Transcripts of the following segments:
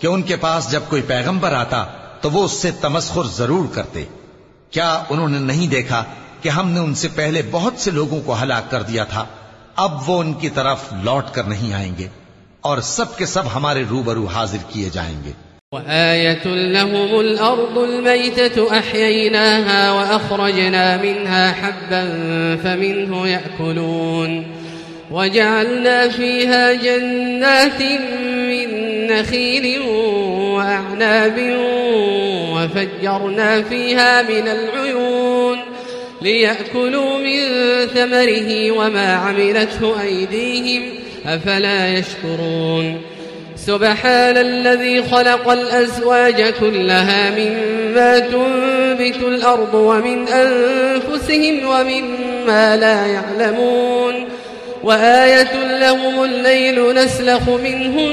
کہ ان کے پاس جب کوئی پیغمبر آتا تو وہ اس سے تمسخر ضرور کرتے۔ کیا انہوں نے نہیں دیکھا کہ ہم نے ان سے پہلے بہت سے لوگوں کو ہلاک کر دیا تھا؟ اب وہ ان کی طرف لوٹ کر نہیں آئیں گے اور سب کے سب ہمارے روبرو حاضر کیے جائیں گے۔ وآية لهم الأرض الميتة أحييناها وأخرجنا منها حبا فمنه يأكلون وجعلنا فيها جنات من نخيل وأعناب وفجرنا فيها من العيون ليأكلوا من ثمره وما عملته أيديهم أفلا يشكرون سبحان الذي خلق الأزواج كلها مما تنبت الأرض ومن أنفسهم ومما لا يعلمون وآية لهم الليل نسلخ منه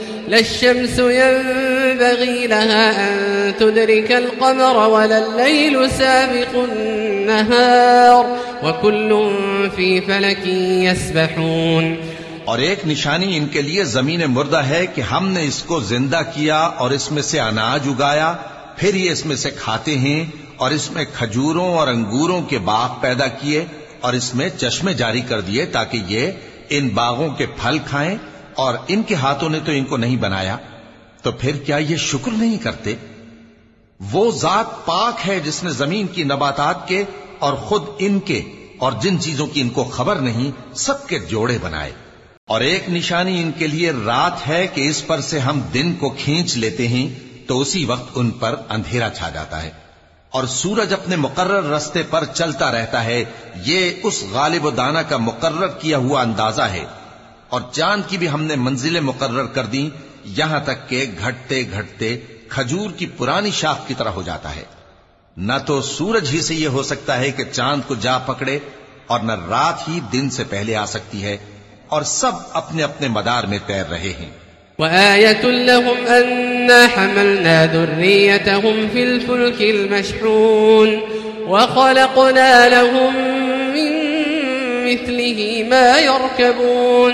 لا الشمس ينبغي لها أن تدرك القمر ولا الليل سابق النهار وكل في فلك يسبحون اور ایک نشانی ان کے لیے زمین مردہ ہے کہ ہم نے اس کو زندہ کیا اور اس میں سے اناج اگایا، پھر یہ اس میں سے کھاتے ہیں اور اس میں کھجوروں اور انگوروں کے باغ پیدا کیے اور اس میں چشمے جاری کر دیے تاکہ یہ ان باغوں کے پھل کھائیں۔ اور ان کے ہاتھوں نے تو ان کو نہیں بنایا، تو پھر کیا یہ شکر نہیں کرتے؟ وہ ذات پاک ہے جس نے زمین کی نباتات کے اور خود ان کے اور جن چیزوں کی ان کو خبر نہیں، سب کے جوڑے بنائے۔ اور ایک نشانی ان کے لیے رات ہے کہ اس پر سے ہم دن کو کھینچ لیتے ہیں، تو اسی وقت ان پر اندھیرا چھا جاتا ہے۔ اور سورج اپنے مقرر رستے پر چلتا رہتا ہے، یہ اس غالب و دانا کا مقرر کیا ہوا اندازہ ہے۔ اور چاند کی بھی ہم نے منزلیں مقرر کر دی یہاں تک کہ گھٹتے گھٹتے کھجور کی پرانی شاخ کی طرح ہو جاتا ہے۔ نہ تو سورج ہی سے یہ ہو سکتا ہے کہ چاند کو جا پکڑے اور نہ رات ہی دن سے پہلے آ سکتی ہے اور سب اپنے اپنے مدار میں تیر رہے ہیں۔ وآية لهم أنا حملنا ذريتهم في الفلك المشحون وخلقنا لهم من مثله ما يركبون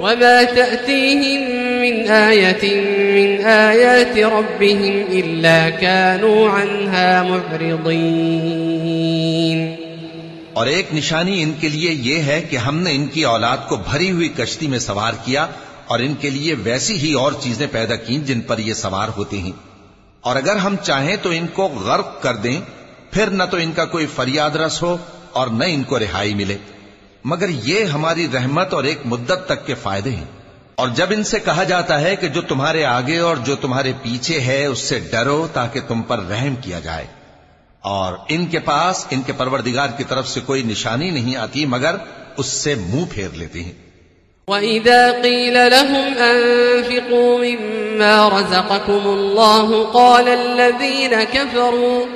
وما تأتيهم من آية من آيات ربهم إلا كانوا عنها معرضين اور ایک نشانی ان کے لیے یہ ہے کہ ہم نے ان کی اولاد کو بھری ہوئی کشتی میں سوار کیا اور ان کے لیے ویسی ہی اور چیزیں پیدا کی جن پر یہ سوار ہوتے ہیں۔ اور اگر ہم چاہیں تو ان کو غرق کر دیں، پھر نہ تو ان کا کوئی فریاد رس ہو اور نہ ان کو رہائی ملے۔ مگر یہ ہماری رحمت اور ایک مدت تک کے فائدے ہیں۔ اور جب ان سے کہا جاتا ہے کہ جو تمہارے آگے اور جو تمہارے پیچھے ہے، اس سے ڈرو تاکہ تم پر رحم کیا جائے۔ اور ان کے پاس، ان کے پروردگار کی طرف سے کوئی نشانی نہیں آتی، مگر اس سے منہ پھیر لیتے ہیں۔ وإذا قيل لهم أنفقوا مما رزقكم الله قال الذين كفروا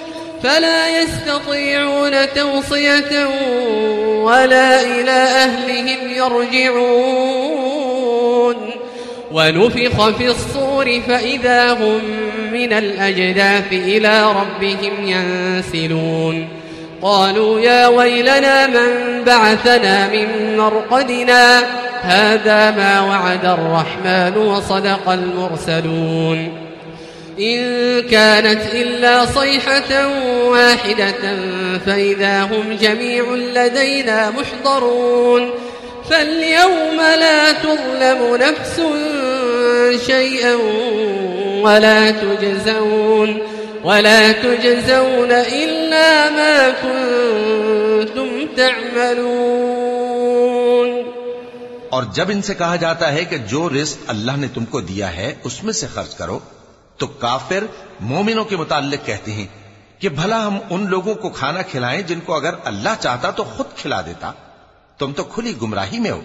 فلا يستطيعون توصية ولا إلى أهلهم يرجعون. ونفخ في الصور فإذا هم من الأجداث إلى ربهم ينسلون. قالوا يا ويلنا من بعثنا من مرقدنا. هذا ما وعد الرحمن وصدق المرسلون. إن كانت إلا صيحة واحدة فإذا هم جميع لدينا محضرون فاليوم لا تظلم نفس شيئا ولا تجزون ولا تجزون إلا ما كنتم تعملون اور جب ان سے کہا جاتا ہے کہ جو رزق اللہ نے تم کو دیا ہے، اس میں سے خرچ کرو۔ تو کافر مومنوں کے متعلق کہتے ہیں کہ بھلا ہم ان لوگوں کو کھانا کھلائیں جن کو اگر اللہ چاہتا تو خود کھلا دیتا۔ تم تو کھلی گمراہی میں ہو۔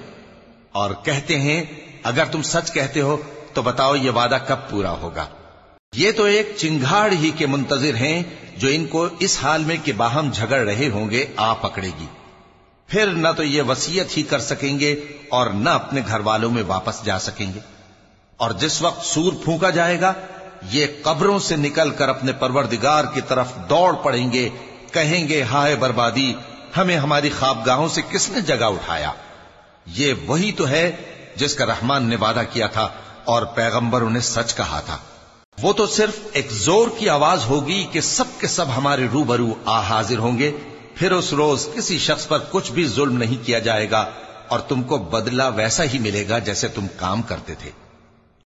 اور کہتے ہیں، اگر تم سچ کہتے ہو تو بتاؤ یہ وعدہ کب پورا ہوگا۔ یہ تو ایک چنگاڑ ہی کے منتظر ہیں جو ان کو اس حال میں کہ باہم جھگڑ رہے ہوں گے، آ پکڑے گی۔ پھر نہ تو یہ وسیعت ہی کر سکیں گے اور نہ اپنے گھر والوں میں واپس جا سکیں گے۔ اور جس وقت سور پھونکا جائے گا یہ قبروں سے نکل کر اپنے پروردگار کی طرف دوڑ پڑیں گے، کہیں گے، ہائے بربادی، ہمیں ہماری خوابگاہوں سے کس نے جگہ اٹھایا؟ یہ وہی تو ہے جس کا رحمان نے وعدہ کیا تھا اور پیغمبر انہیں سچ کہا تھا۔ وہ تو صرف ایک زور کی آواز ہوگی کہ سب کے سب ہمارے روبرو آ حاضر ہوں گے۔ پھر اس روز کسی شخص پر کچھ بھی ظلم نہیں کیا جائے گا اور تم کو بدلہ ویسا ہی ملے گا جیسے تم کام کرتے تھے۔